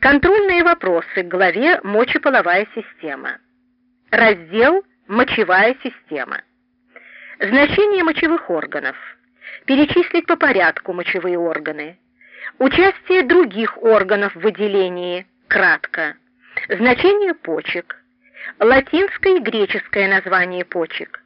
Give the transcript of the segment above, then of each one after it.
Контрольные вопросы к главе «Мочеполовая система». Раздел «Мочевая система». Значение мочевых органов. Перечислить по порядку мочевые органы. Участие других органов в выделении. Кратко. Значение почек. Латинское и греческое название почек.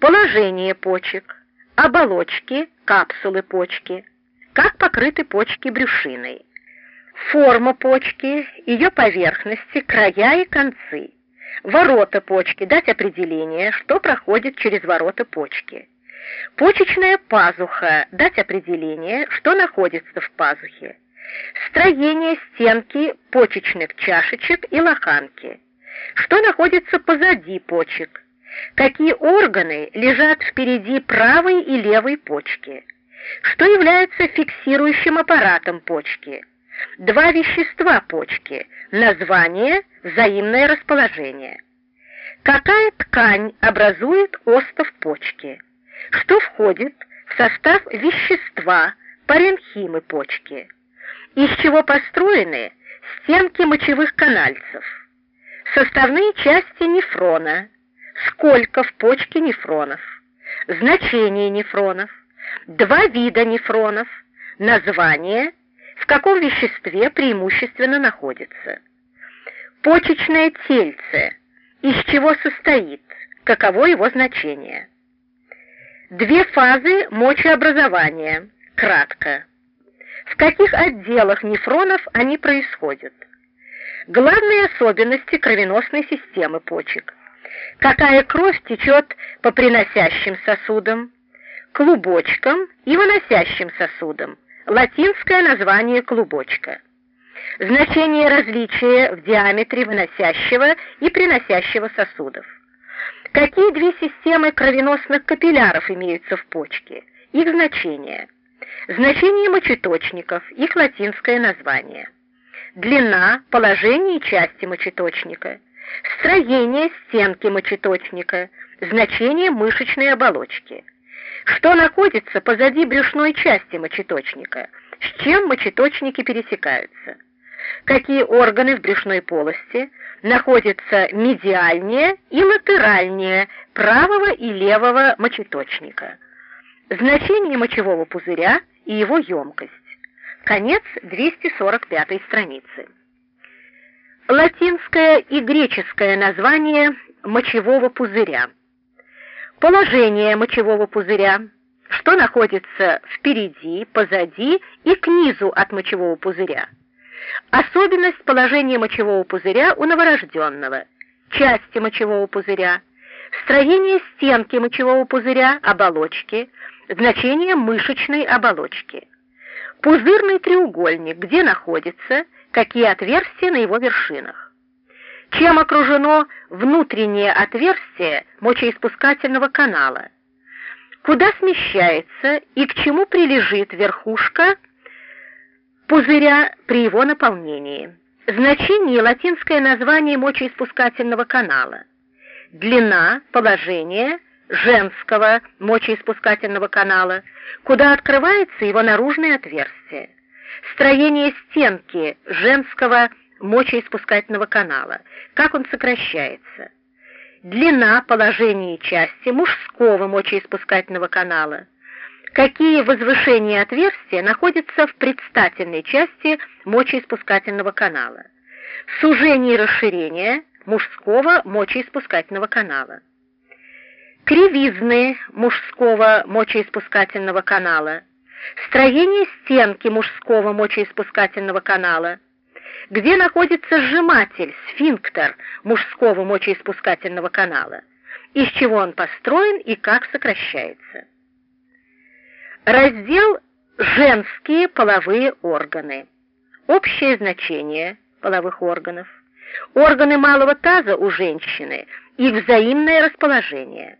Положение почек. Оболочки, капсулы почки. Как покрыты почки брюшиной. Форма почки, ее поверхности, края и концы. Ворота почки, дать определение, что проходит через ворота почки. Почечная пазуха, дать определение, что находится в пазухе. Строение стенки почечных чашечек и лоханки. Что находится позади почек. Какие органы лежат впереди правой и левой почки. Что является фиксирующим аппаратом почки Два вещества почки, название, взаимное расположение. Какая ткань образует остов почки? Что входит в состав вещества, паренхимы почки? Из чего построены стенки мочевых канальцев? Составные части нефрона. Сколько в почке нефронов? Значение нефронов. Два вида нефронов. Название – в каком веществе преимущественно находится. Почечное тельце, из чего состоит, каково его значение. Две фазы мочеобразования, кратко. В каких отделах нефронов они происходят? Главные особенности кровеносной системы почек. Какая кровь течет по приносящим сосудам, клубочкам и выносящим сосудам, латинское название клубочка. Значение различия в диаметре выносящего и приносящего сосудов. Какие две системы кровеносных капилляров имеются в почке? Их значение. Значение мочеточников, их латинское название. Длина, положение части мочеточника. Строение стенки мочеточника. Значение мышечной оболочки что находится позади брюшной части мочеточника, с чем мочеточники пересекаются, какие органы в брюшной полости находятся медиальнее и латеральнее правого и левого мочеточника, значение мочевого пузыря и его емкость. Конец 245 страницы. Латинское и греческое название мочевого пузыря – Положение мочевого пузыря, что находится впереди, позади и к низу от мочевого пузыря. Особенность положения мочевого пузыря у новорожденного, части мочевого пузыря, строение стенки мочевого пузыря, оболочки, значение мышечной оболочки. Пузырный треугольник, где находится, какие отверстия на его вершинах чем окружено внутреннее отверстие мочеиспускательного канала, куда смещается и к чему прилежит верхушка пузыря при его наполнении. Значение латинское название мочеиспускательного канала. Длина, положение женского мочеиспускательного канала, куда открывается его наружное отверстие. Строение стенки женского мочеиспускательного канала, как он сокращается, длина положения части мужского мочеиспускательного канала, какие возвышения отверстия находятся в предстательной части мочеиспускательного канала, сужение и расширение мужского мочеиспускательного канала, кривизны мужского мочеиспускательного канала, строение стенки мужского мочеиспускательного канала, где находится сжиматель, сфинктер мужского мочеиспускательного канала, из чего он построен и как сокращается. Раздел «Женские половые органы». Общее значение половых органов. Органы малого таза у женщины, их взаимное расположение.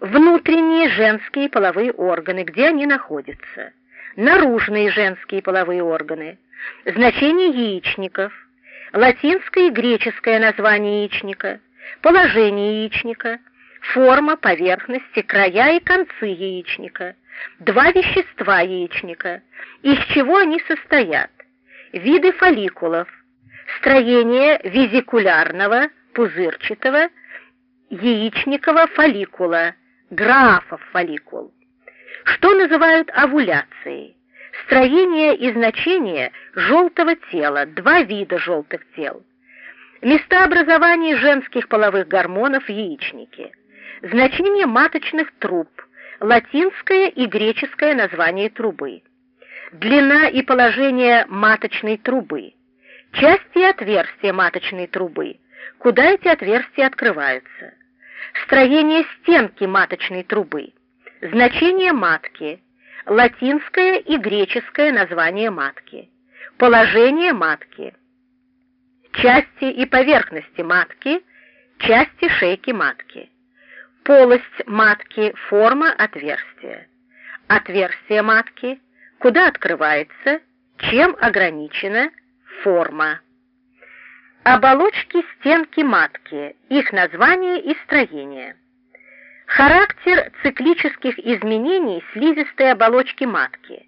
Внутренние женские половые органы, где они находятся. Наружные женские половые органы значение яичников, латинское и греческое название яичника, положение яичника, форма, поверхности, края и концы яичника, два вещества яичника, из чего они состоят, виды фолликулов, строение визикулярного, пузырчатого, яичникового фолликула, графов фолликул, что называют овуляцией, строение и значение желтого тела, два вида желтых тел, места образования женских половых гормонов в яичнике, значение маточных труб, латинское и греческое название трубы, длина и положение маточной трубы, части и отверстия маточной трубы, куда эти отверстия открываются, строение стенки маточной трубы, значение матки, латинское и греческое название матки, положение матки, части и поверхности матки, части шейки матки, полость матки, форма отверстия, отверстие матки, куда открывается, чем ограничена форма. Оболочки стенки матки, их название и строение. Характер циклических изменений слизистой оболочки матки.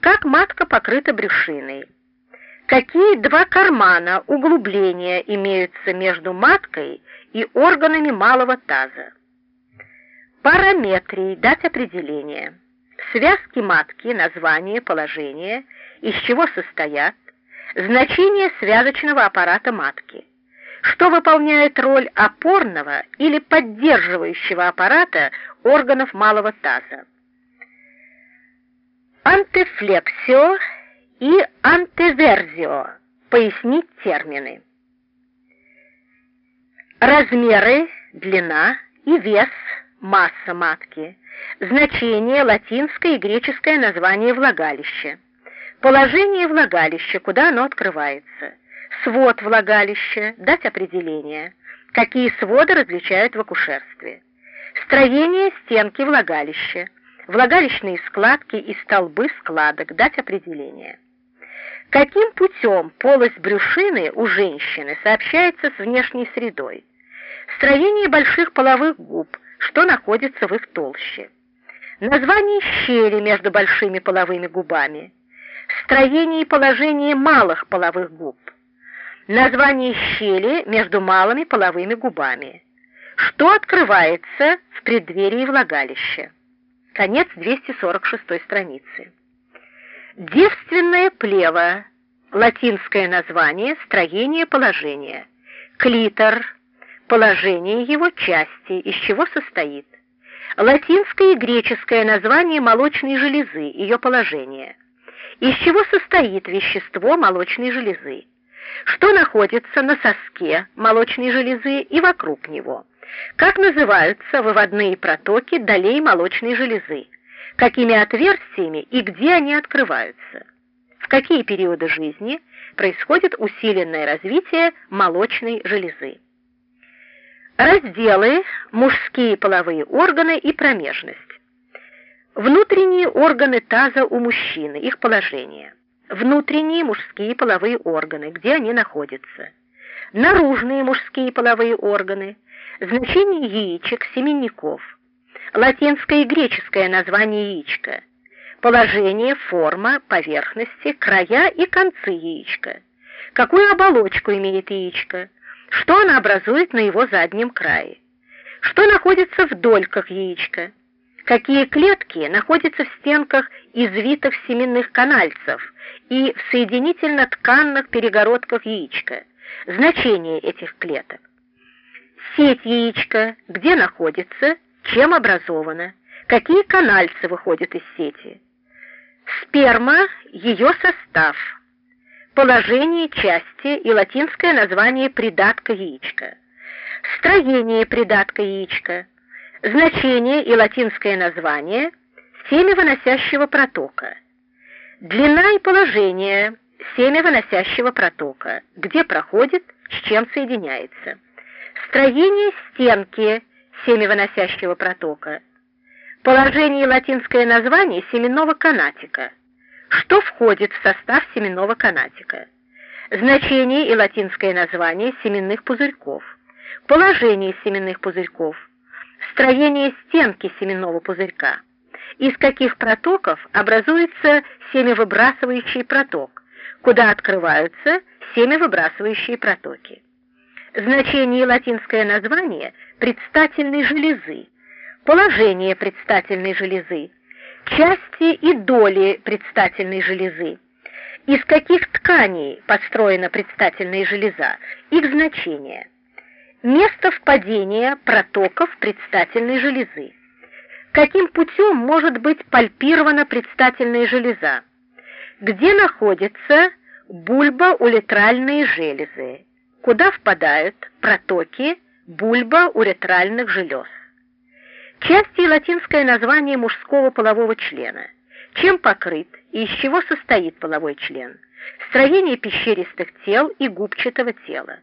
Как матка покрыта брюшиной. Какие два кармана углубления имеются между маткой и органами малого таза. Параметрии дать определение. Связки матки, название, положение, из чего состоят, Значение связочного аппарата матки. Что выполняет роль опорного или поддерживающего аппарата органов малого таза. Антефлексио и антеверзио. Пояснить термины. Размеры, длина и вес, масса матки. Значение латинское и греческое название влагалища. Положение влагалища, куда оно открывается. Свод влагалища, дать определение. Какие своды различают в акушерстве. Строение стенки влагалища. Влагалищные складки и столбы складок, дать определение. Каким путем полость брюшины у женщины сообщается с внешней средой? Строение больших половых губ, что находится в их толще. Название щели между большими половыми губами строение и положение малых половых губ, название щели между малыми половыми губами, что открывается в преддверии влагалища. Конец 246 страницы. Девственное плево, латинское название, строение положения, клитор, положение его части, из чего состоит, латинское и греческое название молочной железы, ее положение – из чего состоит вещество молочной железы, что находится на соске молочной железы и вокруг него, как называются выводные протоки долей молочной железы, какими отверстиями и где они открываются, в какие периоды жизни происходит усиленное развитие молочной железы. Разделы «Мужские половые органы и промежность». Внутренние органы таза у мужчины, их положение. Внутренние мужские половые органы, где они находятся. Наружные мужские половые органы. Значение яичек, семенников. Латинское и греческое название яичка. Положение, форма, поверхности, края и концы яичка. Какую оболочку имеет яичко? Что она образует на его заднем крае? Что находится в дольках яичка? Какие клетки находятся в стенках извитых семенных канальцев и в соединительно-тканных перегородках яичка. Значение этих клеток. Сеть яичка, где находится, чем образована, какие канальцы выходят из сети. Сперма, ее состав, положение части и латинское название придатка яичка, строение придатка яичка, Значение и латинское название семя выносящего протока. Длина и положение семя выносящего протока, где проходит, с чем соединяется. Строение стенки семя выносящего протока. Положение и латинское название семенного канатика. Что входит в состав семенного канатика? Значение и латинское название семенных пузырьков. Положение семенных пузырьков – строение стенки семенного пузырька, из каких протоков образуется семявыбрасывающий проток, куда открываются семявыбрасывающие протоки. Значение и латинское название предстательной железы, положение предстательной железы, части и доли предстательной железы, из каких тканей построена предстательная железа, их значение, место впадения протоков предстательной железы, каким путем может быть пальпирована предстательная железа, где находятся бульбоуретральные железы, куда впадают протоки бульбоуретральных желез. Части и латинское название мужского полового члена. Чем покрыт и из чего состоит половой член? Строение пещеристых тел и губчатого тела.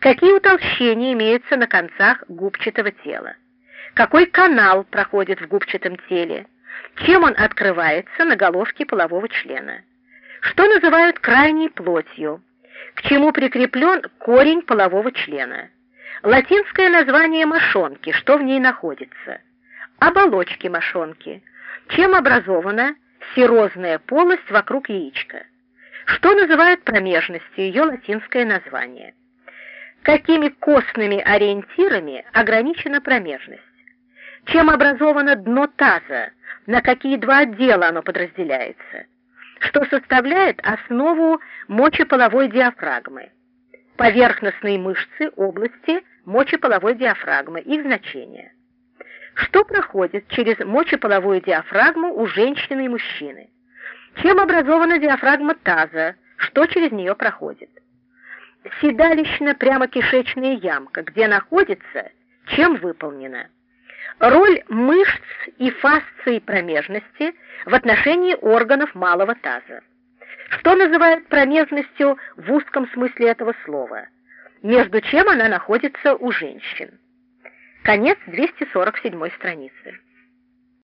Какие утолщения имеются на концах губчатого тела? Какой канал проходит в губчатом теле? Чем он открывается на головке полового члена? Что называют крайней плотью? К чему прикреплен корень полового члена? Латинское название мошонки, что в ней находится? Оболочки мошонки. Чем образована серозная полость вокруг яичка? Что называют промежностью, ее латинское название? Какими костными ориентирами ограничена промежность? Чем образовано дно таза? На какие два отдела оно подразделяется? Что составляет основу мочеполовой диафрагмы? Поверхностные мышцы области мочеполовой диафрагмы, их значение. Что проходит через мочеполовую диафрагму у женщины и мужчины? Чем образована диафрагма таза? Что через нее проходит? Седалищно-прямокишечная ямка, где находится, чем выполнена? Роль мышц и фасций промежности в отношении органов малого таза. Что называют промежностью в узком смысле этого слова? Между чем она находится у женщин. Конец 247 страницы.